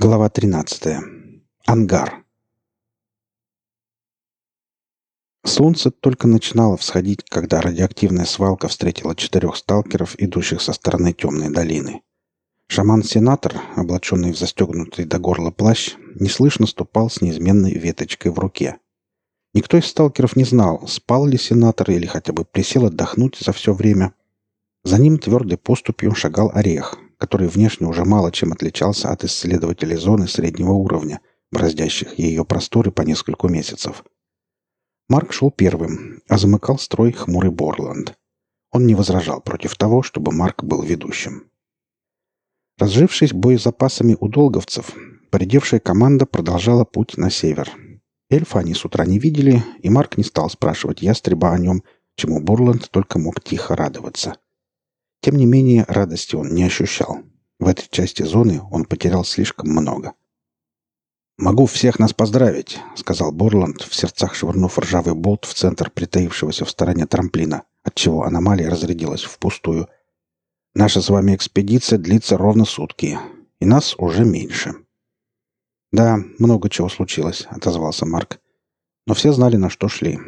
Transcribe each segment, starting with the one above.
Глава 13. Ангар. Солнце только начинало всходить, когда радиоактивная свалка встретила четырех сталкеров, идущих со стороны темной долины. Шаман-сенатор, облаченный в застегнутый до горла плащ, неслышно ступал с неизменной веточкой в руке. Никто из сталкеров не знал, спал ли сенатор или хотя бы присел отдохнуть за все время. За ним твердой поступью шагал орех, который внешне уже мало чем отличался от исследователей зоны среднего уровня, бороздящих ее просторы по нескольку месяцев. Марк шел первым, а замыкал строй хмурый Борланд. Он не возражал против того, чтобы Марк был ведущим. Разжившись боезапасами у долговцев, поредевшая команда продолжала путь на север. Эльфа они с утра не видели, и Марк не стал спрашивать ястреба о нем, чему Борланд только мог тихо радоваться — тем не менее, радости он не ощущал. В этой части зоны он потерял слишком много. «Могу всех нас поздравить», — сказал Борланд, в сердцах швырнув ржавый болт в центр притаившегося в стороне трамплина, отчего аномалия разрядилась впустую. «Наша с вами экспедиция длится ровно сутки, и нас уже меньше». «Да, много чего случилось», — отозвался Марк. «Но все знали, на что шли».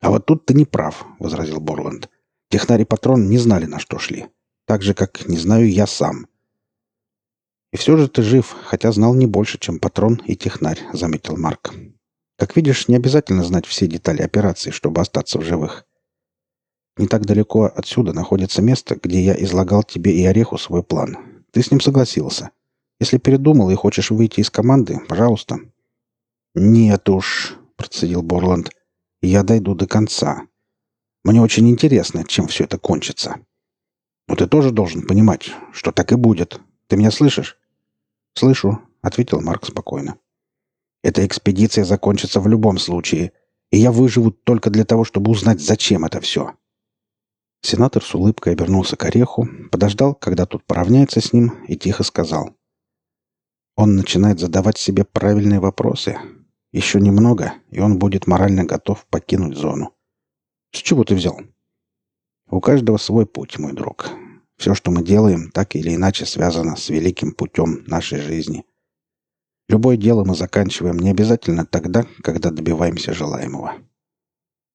«А вот тут ты не прав», — возразил Борланд. Технарь и патрон не знали, на что шли. Так же, как не знаю я сам. «И все же ты жив, хотя знал не больше, чем патрон и технарь», — заметил Марк. «Как видишь, не обязательно знать все детали операции, чтобы остаться в живых. Не так далеко отсюда находится место, где я излагал тебе и Ореху свой план. Ты с ним согласился. Если передумал и хочешь выйти из команды, пожалуйста». «Нет уж», — процедил Борланд. «Я дойду до конца. Мне очень интересно, чем все это кончится. Но ты тоже должен понимать, что так и будет. Ты меня слышишь?» «Слышу», — ответил Марк спокойно. «Эта экспедиция закончится в любом случае, и я выживу только для того, чтобы узнать, зачем это все». Сенатор с улыбкой обернулся к Ореху, подождал, когда тот поравняется с ним, и тихо сказал. «Он начинает задавать себе правильные вопросы. Еще немного, и он будет морально готов покинуть зону. С чего ты взял? У каждого свой путь, мой друг. Все, что мы делаем, так или иначе связано с великим путем нашей жизни. Любое дело мы заканчиваем не обязательно тогда, когда добиваемся желаемого.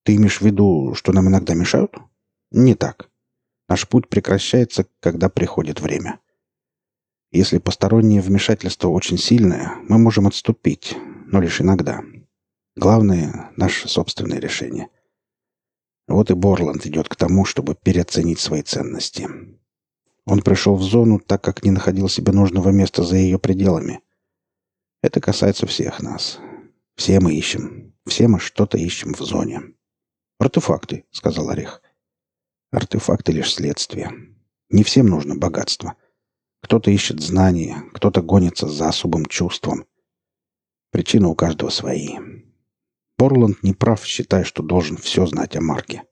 Ты имеешь в виду, что нам иногда мешают? Не так. Наш путь прекращается, когда приходит время. Если постороннее вмешательство очень сильное, мы можем отступить, но лишь иногда. Главное — наше собственное решение — вот и Борланд идет к тому, чтобы переоценить свои ценности. Он пришел в зону, так как не находил себе нужного места за ее пределами. Это касается всех нас. Все мы ищем. Все мы что-то ищем в зоне. «Артефакты», — сказал Орех. «Артефакты — лишь следствие. Не всем нужно богатство. Кто-то ищет знания, кто-то гонится за особым чувством. Причины у каждого свои. Борланд не прав, считая, что должен все знать о Марке.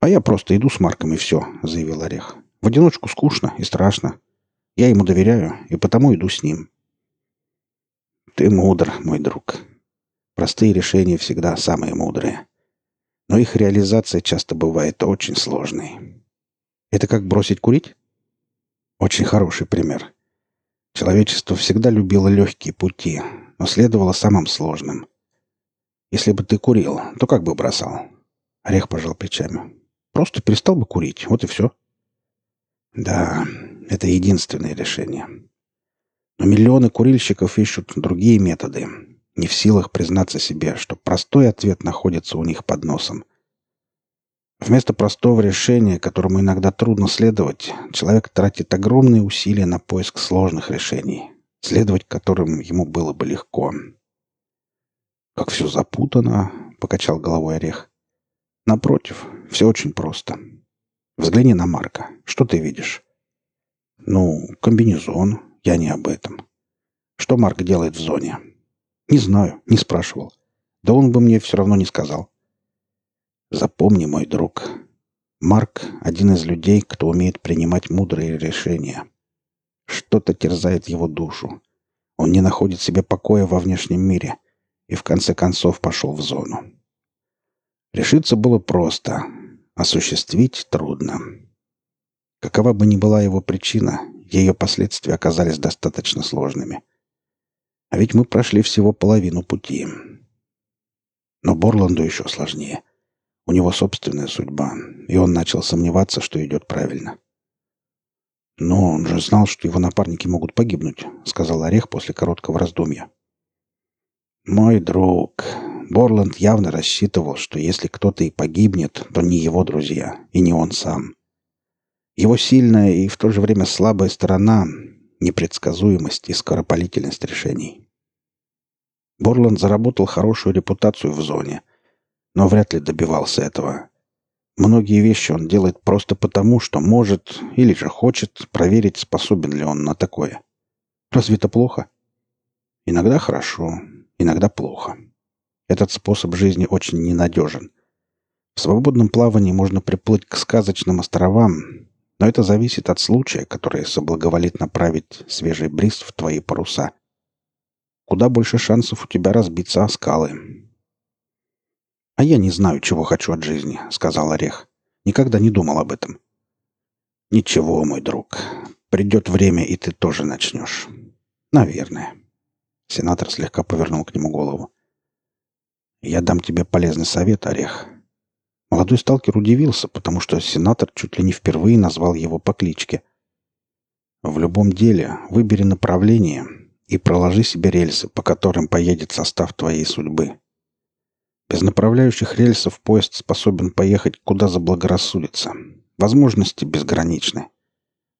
«А я просто иду с Марком, и все», — заявил Орех. «В одиночку скучно и страшно. Я ему доверяю, и потому иду с ним». «Ты мудр, мой друг. Простые решения всегда самые мудрые. Но их реализация часто бывает очень сложной. Это как бросить курить?» «Очень хороший пример. Человечество всегда любило легкие пути, но следовало самым сложным — если бы ты курил, то как бы бросал? Орех пожал плечами. Просто перестал бы курить, вот и все. Да, это единственное решение. Но миллионы курильщиков ищут другие методы, не в силах признаться себе, что простой ответ находится у них под носом. Вместо простого решения, которому иногда трудно следовать, человек тратит огромные усилия на поиск сложных решений, следовать которым ему было бы легко. «Как все запутано», — покачал головой Орех. «Напротив, все очень просто. Взгляни на Марка. Что ты видишь?» «Ну, комбинезон. Я не об этом. Что Марк делает в зоне?» «Не знаю, не спрашивал. Да он бы мне все равно не сказал». «Запомни, мой друг, Марк — один из людей, кто умеет принимать мудрые решения. Что-то терзает его душу. Он не находит себе покоя во внешнем мире — и в конце концов пошел в зону. Решиться было просто, осуществить трудно. Какова бы ни была его причина, ее последствия оказались достаточно сложными. А ведь мы прошли всего половину пути. Но Борланду еще сложнее. У него собственная судьба, и он начал сомневаться, что идет правильно. «Но он же знал, что его напарники могут погибнуть», — сказал Орех после короткого раздумья. «Мой друг, Борланд явно рассчитывал, что если кто-то и погибнет, то не его друзья, и не он сам. Его сильная и в то же время слабая сторона — непредсказуемость и скоропалительность решений. Борланд заработал хорошую репутацию в зоне, но вряд ли добивался этого. Многие вещи он делает просто потому, что может или же хочет проверить, способен ли он на такое. Разве это плохо? Иногда хорошо, иногда плохо. Этот способ жизни очень ненадежен. В свободном плавании можно приплыть к сказочным островам, но это зависит от случая, который соблаговолит направить свежий бриз в твои паруса. Куда больше шансов у тебя разбиться о скалы. «А я не знаю, чего хочу от жизни», — сказал Орех. «Никогда не думал об этом». «Ничего, мой друг. Придет время, и ты тоже начнешь». «Наверное». Сенатор слегка повернул к нему голову. «Я дам тебе полезный совет, Орех. Молодой сталкер удивился, потому что сенатор чуть ли не впервые назвал его по кличке. «В любом деле выбери направление и проложи себе рельсы, по которым поедет состав твоей судьбы. Без направляющих рельсов поезд способен поехать куда заблагорассудится. Возможности безграничны.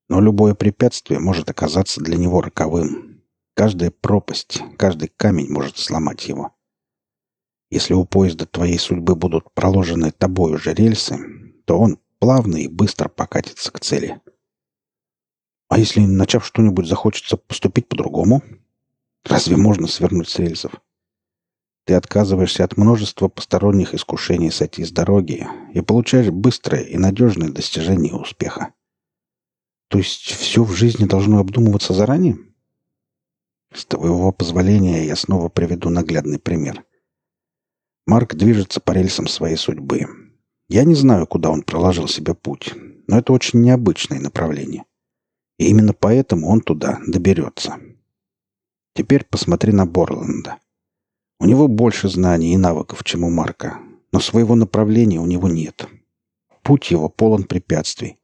Но любое препятствие может оказаться для него роковым. Каждая пропасть, каждый камень может сломать его. Если у поезда твоей судьбы будут проложены тобой уже рельсы, то он плавно и быстро покатится к цели. А если, начав что-нибудь, захочется поступить по-другому? Разве можно свернуть с рельсов? Ты отказываешься от множества посторонних искушений сойти с дороги и получаешь быстрое и надежное достижение успеха. То есть все в жизни должно обдумываться заранее? С твоего позволения я снова приведу наглядный пример. Марк движется по рельсам своей судьбы. Я не знаю, куда он проложил себе путь, но это очень необычное направление. И именно поэтому он туда доберется. Теперь посмотри на Борланда. У него больше знаний и навыков, чем у Марка, но своего направления у него нет. Путь его полон препятствий.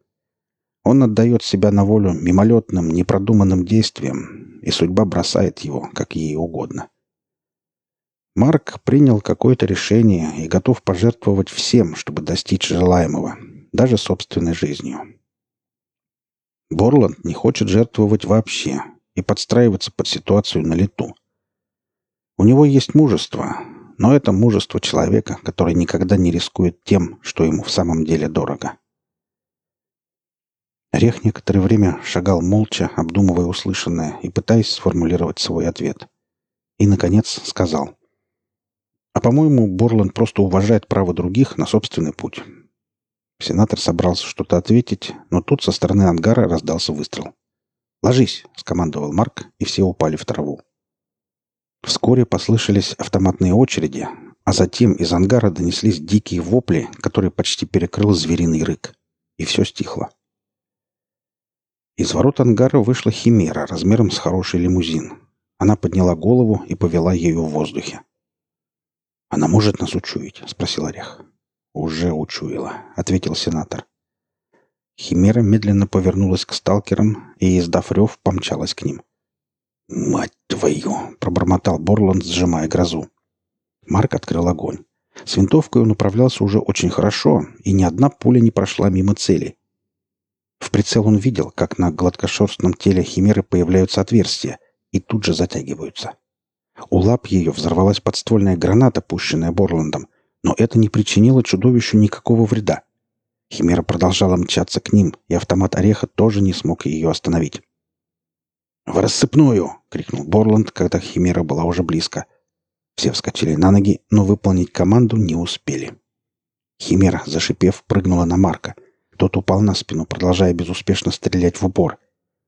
Он отдает себя на волю мимолетным, непродуманным действиям, и судьба бросает его, как ей угодно. Марк принял какое-то решение и готов пожертвовать всем, чтобы достичь желаемого, даже собственной жизнью. Борланд не хочет жертвовать вообще и подстраиваться под ситуацию на лету. У него есть мужество, но это мужество человека, который никогда не рискует тем, что ему в самом деле дорого. Орех некоторое время шагал молча, обдумывая услышанное и пытаясь сформулировать свой ответ. И, наконец, сказал — а по-моему, Борланд просто уважает право других на собственный путь. Сенатор собрался что-то ответить, но тут со стороны ангара раздался выстрел. «Ложись!» — скомандовал Марк, и все упали в траву. Вскоре послышались автоматные очереди, а затем из ангара донеслись дикие вопли, которые почти перекрыл звериный рык. И все стихло. Из ворот ангара вышла химера размером с хороший лимузин. Она подняла голову и повела ею в воздухе. «Она может нас учуять?» — спросил Орех. «Уже учуяла», — ответил сенатор. Химера медленно повернулась к сталкерам и, издав рев, помчалась к ним. «Мать твою!» — пробормотал Борланд, сжимая грозу. Марк открыл огонь. С винтовкой он управлялся уже очень хорошо, и ни одна пуля не прошла мимо цели. В прицел он видел, как на гладкошерстном теле химеры появляются отверстия и тут же затягиваются. У лап ее взорвалась подствольная граната, пущенная Борландом, но это не причинило чудовищу никакого вреда. Химера продолжала мчаться к ним, и автомат Ореха тоже не смог ее остановить. «В рассыпную!» — крикнул Борланд, когда Химера была уже близко. Все вскочили на ноги, но выполнить команду не успели. Химера, зашипев, прыгнула на Марка. Тот упал на спину, продолжая безуспешно стрелять в упор.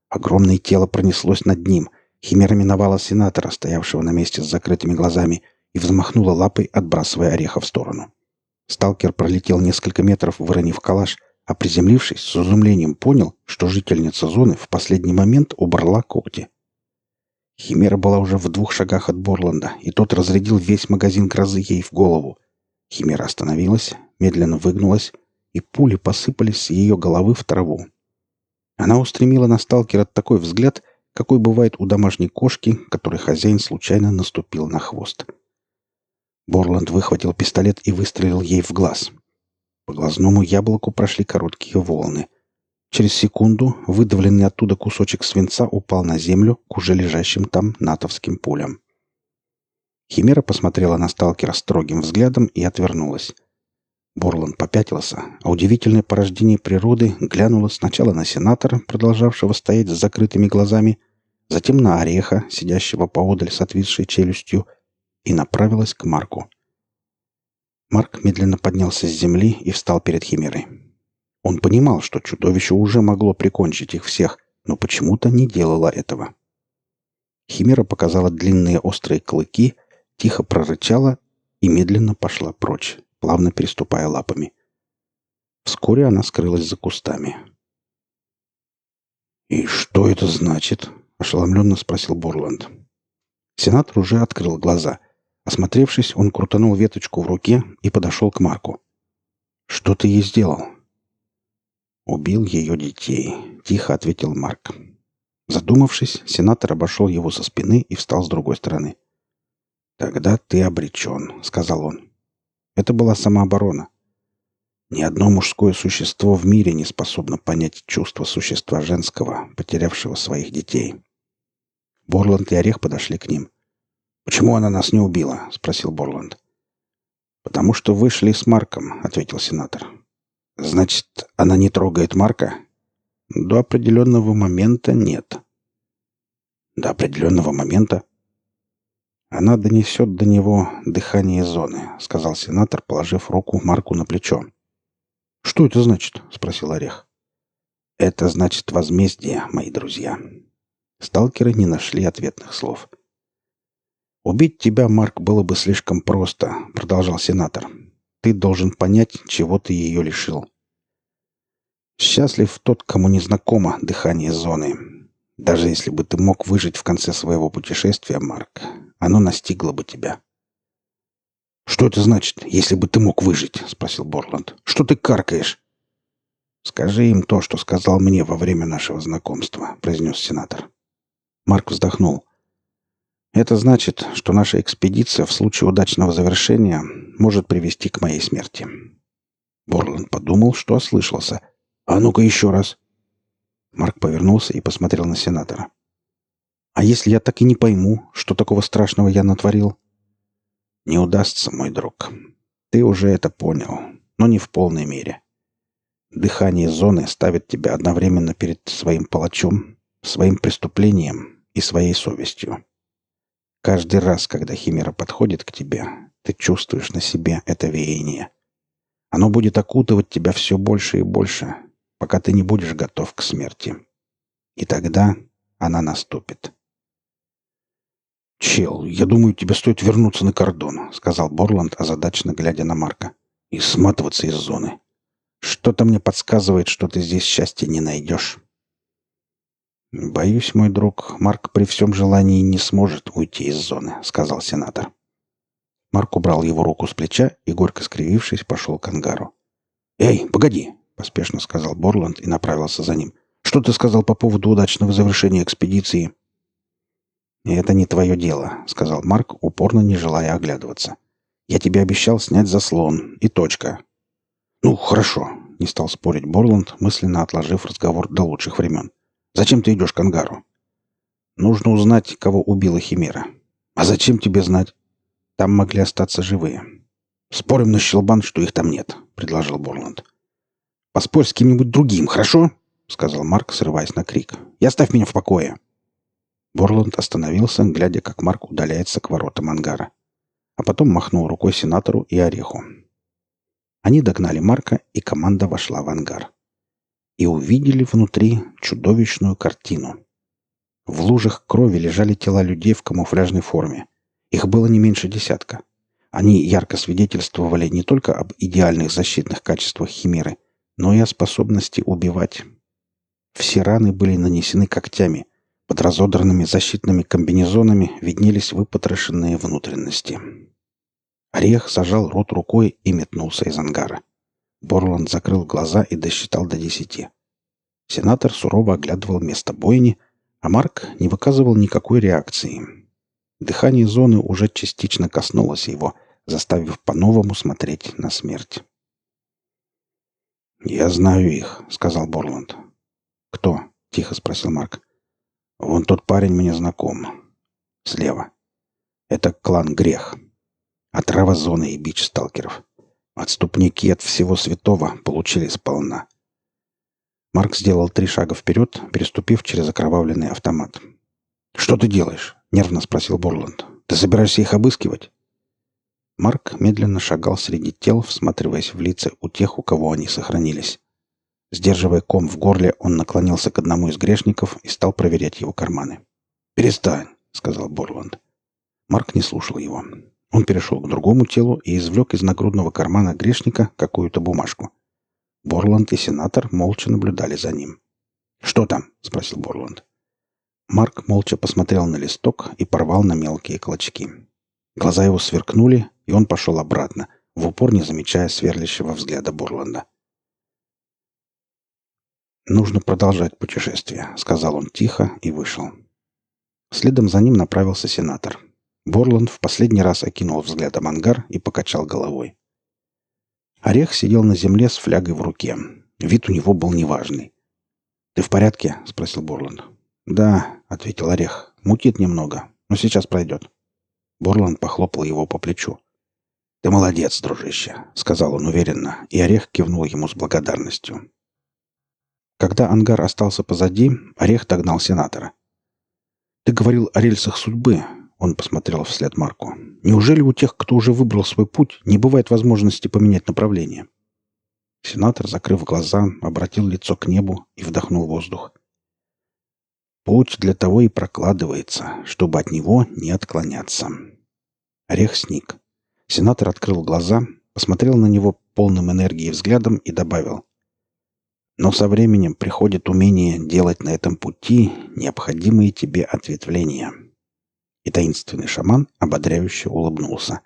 Огромное тело пронеслось над ним — Химера миновала сенатора, стоявшего на месте с закрытыми глазами, и взмахнула лапой, отбрасывая ореха в сторону. Сталкер пролетел несколько метров, выронив калаш, а приземлившись, с изумлением понял, что жительница зоны в последний момент убрала когти. Химера была уже в двух шагах от Борланда, и тот разрядил весь магазин грозы ей в голову. Химера остановилась, медленно выгнулась, и пули посыпались с ее головы в траву. Она устремила на сталкера такой взгляд, какой бывает у домашней кошки, которой хозяин случайно наступил на хвост. Борланд выхватил пистолет и выстрелил ей в глаз. По глазному яблоку прошли короткие волны. Через секунду выдавленный оттуда кусочек свинца упал на землю к уже лежащим там натовским пулям. Химера посмотрела на сталкера строгим взглядом и отвернулась. Борланд попятился, а удивительное порождение природы глянуло сначала на сенатора, продолжавшего стоять с закрытыми глазами, затем на ореха, сидящего поодаль с отвисшей челюстью, и направилась к Марку. Марк медленно поднялся с земли и встал перед Химерой. Он понимал, что чудовище уже могло прикончить их всех, но почему-то не делало этого. Химера показала длинные острые клыки, тихо прорычала и медленно пошла прочь, плавно переступая лапами. Вскоре она скрылась за кустами. «И что это значит?» — ошеломленно спросил Борланд. Сенатор уже открыл глаза. Осмотревшись, он крутанул веточку в руке и подошел к Марку. «Что ты ей сделал?» «Убил ее детей», — тихо ответил Марк. Задумавшись, сенатор обошел его со спины и встал с другой стороны. «Тогда ты обречен», — сказал он. Это была самооборона. Ни одно мужское существо в мире не способно понять чувство существа женского, потерявшего своих детей. Борланд и Орех подошли к ним. «Почему она нас не убила?» — спросил Борланд. «Потому что вышли с Марком», — ответил сенатор. «Значит, она не трогает Марка?» «До определенного момента нет». «До определенного момента?» «Она донесет до него дыхание зоны», — сказал сенатор, положив руку Марку на плечо. «Что это значит?» — спросил Орех. «Это значит возмездие, мои друзья». Сталкеры не нашли ответных слов. «Убить тебя, Марк, было бы слишком просто», — продолжал сенатор. «Ты должен понять, чего ты ее лишил». «Счастлив тот, кому не знакомо дыхание зоны. Даже если бы ты мог выжить в конце своего путешествия, Марк, оно настигло бы тебя. «Что это значит, если бы ты мог выжить?» — спросил Борланд. «Что ты каркаешь?» «Скажи им то, что сказал мне во время нашего знакомства», — произнес сенатор. Марк вздохнул. «Это значит, что наша экспедиция в случае удачного завершения может привести к моей смерти». Борланд подумал, что ослышался. «А ну-ка еще раз!» Марк повернулся и посмотрел на сенатора. А если я так и не пойму, что такого страшного я натворил? Не удастся, мой друг. Ты уже это понял, но не в полной мере. Дыхание зоны ставит тебя одновременно перед своим палачом, своим преступлением и своей совестью. Каждый раз, когда химера подходит к тебе, ты чувствуешь на себе это веяние. Оно будет окутывать тебя все больше и больше, пока ты не будешь готов к смерти. И тогда она наступит. «Чел, я думаю, тебе стоит вернуться на кордон», — сказал Борланд, озадаченно глядя на Марка. «И сматываться из зоны. Что-то мне подсказывает, что ты здесь счастья не найдешь». «Боюсь, мой друг, Марк при всем желании не сможет уйти из зоны», — сказал сенатор. Марк убрал его руку с плеча и, горько скривившись, пошел к ангару. «Эй, погоди!» — поспешно сказал Борланд и направился за ним. «Что ты сказал по поводу удачного завершения экспедиции?» «Это не твое дело», — сказал Марк, упорно не желая оглядываться. «Я тебе обещал снять заслон. И точка». «Ну, хорошо», — не стал спорить Борланд, мысленно отложив разговор до лучших времен. «Зачем ты идешь к ангару?» «Нужно узнать, кого убила Химера». «А зачем тебе знать?» «Там могли остаться живые». «Спорим на щелбан, что их там нет», — предложил Борланд. «Поспорь с кем-нибудь другим, хорошо?» — сказал Марк, срываясь на крик. «И оставь меня в покое». Борланд остановился, глядя, как Марк удаляется к воротам ангара. А потом махнул рукой сенатору и Ореху. Они догнали Марка, и команда вошла в ангар. И увидели внутри чудовищную картину. В лужах крови лежали тела людей в камуфляжной форме. Их было не меньше десятка. Они ярко свидетельствовали не только об идеальных защитных качествах химеры, но и о способности убивать. Все раны были нанесены когтями. Под разодранными защитными комбинезонами виднелись выпотрошенные внутренности. Орех зажал рот рукой и метнулся из ангара. Борланд закрыл глаза и досчитал до десяти. Сенатор сурово оглядывал место бойни, а Марк не выказывал никакой реакции. Дыхание зоны уже частично коснулось его, заставив по-новому смотреть на смерть. «Я знаю их», — сказал Борланд. «Кто?» — тихо спросил Марк. «Вон тот парень мне знаком. Слева. Это клан Грех. Отрава зоны и бич сталкеров. Отступники от всего святого получили сполна. Марк сделал три шага вперед, переступив через окровавленный автомат. «Что ты делаешь?» — нервно спросил Борланд. «Ты собираешься их обыскивать?» Марк медленно шагал среди тел, всматриваясь в лица у тех, у кого они сохранились. Сдерживая ком в горле, он наклонился к одному из грешников и стал проверять его карманы. «Перестань», — сказал Борланд. Марк не слушал его. Он перешел к другому телу и извлек из нагрудного кармана грешника какую-то бумажку. Борланд и сенатор молча наблюдали за ним. «Что там?» — спросил Борланд. Марк молча посмотрел на листок и порвал на мелкие клочки. Глаза его сверкнули, и он пошел обратно, в упор не замечая сверлящего взгляда Борланда. «Нужно продолжать путешествие», — сказал он тихо и вышел. Следом за ним направился сенатор. Борланд в последний раз окинул взглядом ангар и покачал головой. Орех сидел на земле с флягой в руке. Вид у него был неважный. «Ты в порядке?» — спросил Борланд. «Да», — ответил Орех. «Мутит немного, но сейчас пройдет». Борланд похлопал его по плечу. «Ты молодец, дружище», — сказал он уверенно, и Орех кивнул ему с благодарностью. Когда ангар остался позади, Орех догнал сенатора. «Ты говорил о рельсах судьбы. Он посмотрел вслед Марку. «Неужели у тех, кто уже выбрал свой путь, не бывает возможности поменять направление?» Сенатор, закрыв глаза, обратил лицо к небу и вдохнул воздух. «Путь для того и прокладывается, чтобы от него не отклоняться». Орех сник. Сенатор открыл глаза, посмотрел на него полным энергии взглядом и добавил. «Но со временем приходит умение делать на этом пути необходимые тебе ответвления» и таинственный шаман ободряюще улыбнулся.